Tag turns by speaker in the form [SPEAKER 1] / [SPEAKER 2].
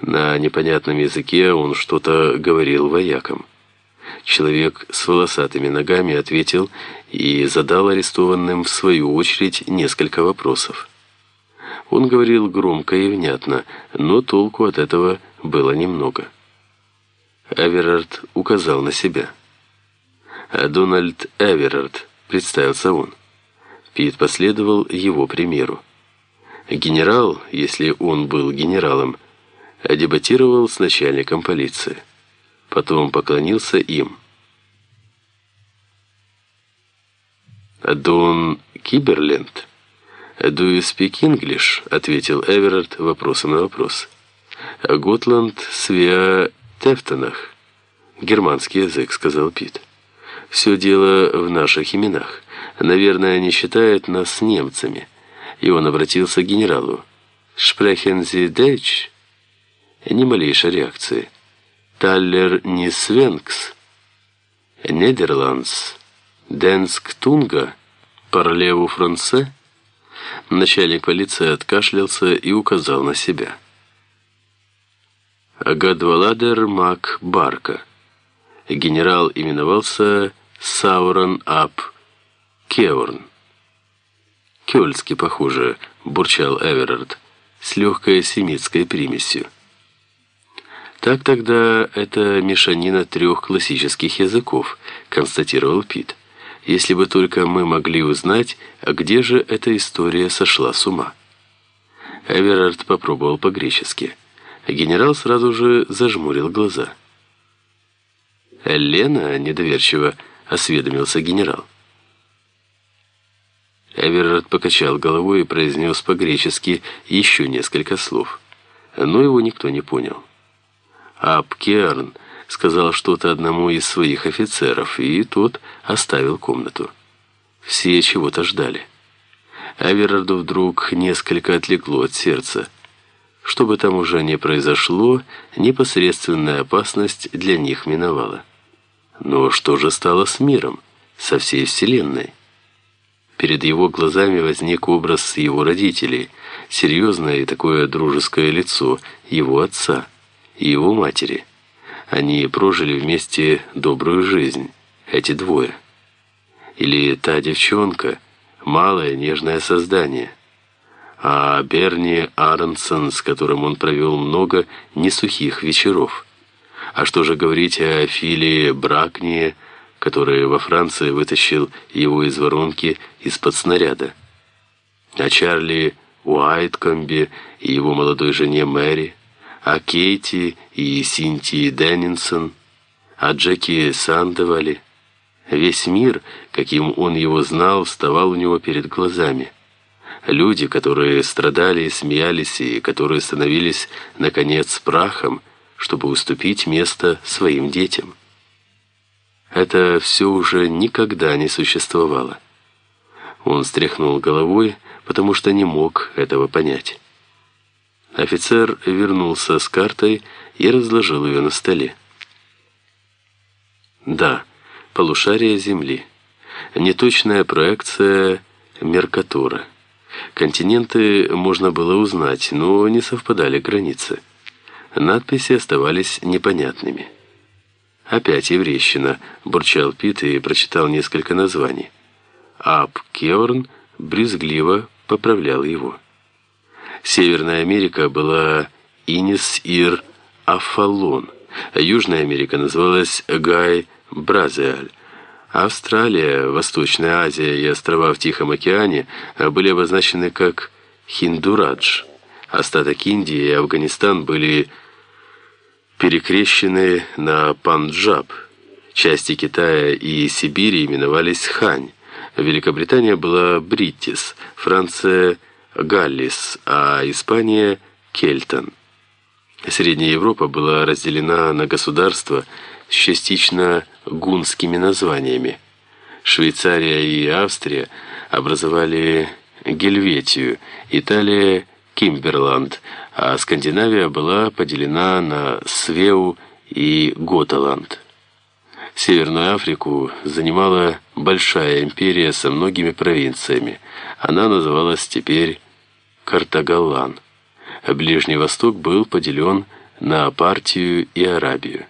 [SPEAKER 1] На непонятном языке он что-то говорил воякам. Человек с волосатыми ногами ответил и задал арестованным в свою очередь несколько вопросов. Он говорил громко и внятно, но толку от этого было немного. Эверард указал на себя. А «Дональд Эверард», — представился он. Пит последовал его примеру. Генерал, если он был генералом, дебатировал с начальником полиции. Потом поклонился им. «Дон Киберленд?» «Do you speak English?» — ответил Эверард вопросом на вопрос. «Готланд Свеа Тефтонах». «Германский язык», — сказал Пит. «Все дело в наших именах. Наверное, они считают нас немцами». И он обратился к генералу. «Sprechen Sie Deutsch?» Ни малейшей реакции. «Таллер не Свенкс?» «Нидерландс?» «Денск Тунга?» «Парлеву Франце?» Начальник полиции откашлялся и указал на себя. Гадваладер Мак Барка. Генерал именовался Саурон Ап Кеорн. «Кёльски, похоже», — бурчал Эверард, с легкой семитской примесью. «Так тогда это мешанина трех классических языков», — констатировал Пит если бы только мы могли узнать, а где же эта история сошла с ума. Эверард попробовал по-гречески. Генерал сразу же зажмурил глаза. «Лена?» — недоверчиво осведомился генерал. Эверард покачал головой и произнес по-гречески еще несколько слов. Но его никто не понял. «Апкерн» сказал что-то одному из своих офицеров, и тот оставил комнату. Все чего-то ждали. Аверарду вдруг несколько отлегло от сердца. Что бы там уже ни произошло, непосредственная опасность для них миновала. Но что же стало с миром, со всей Вселенной? Перед его глазами возник образ его родителей, серьезное и такое дружеское лицо его отца и его матери – они прожили вместе добрую жизнь, эти двое. Или та девчонка, малое нежное создание. А Берни Аронсон, с которым он провел много несухих вечеров. А что же говорить о Филе Бракне, который во Франции вытащил его из воронки из-под снаряда? О Чарли Уайткомбе и его молодой жене Мэри? О Кейти и Синтии Деннинсон, о Джеки Сандевале. Весь мир, каким он его знал, вставал у него перед глазами. Люди, которые страдали и смеялись, и которые становились, наконец, прахом, чтобы уступить место своим детям. Это все уже никогда не существовало. Он стряхнул головой, потому что не мог этого понять. Офицер вернулся с картой и разложил ее на столе. Да, полушарие Земли. Неточная проекция Меркатура. Континенты можно было узнать, но не совпадали границы. Надписи оставались непонятными. «Опять еврейщина», — бурчал Пит и прочитал несколько названий. Ап Кеорн брезгливо поправлял его. Северная Америка была Инис-Ир Афалон, а Южная Америка называлась Гай-Бразеаль. Австралия, Восточная Азия и острова в Тихом океане были обозначены как Хиндурадж. Остаток Индии и Афганистан были перекрещены на Панджаб. Части Китая и Сибири именовались Хань. Великобритания была Бриттис, Франция – Галлис, а Испания – Кельтон. Средняя Европа была разделена на государства с частично гунскими названиями. Швейцария и Австрия образовали Гельветию, Италия – Кимберланд, а Скандинавия была поделена на Свеу и Готаланд. Северную Африку занимала большая империя со многими провинциями. Она называлась теперь Картагалан. Ближний Восток был поделен на Апартию и Арабию.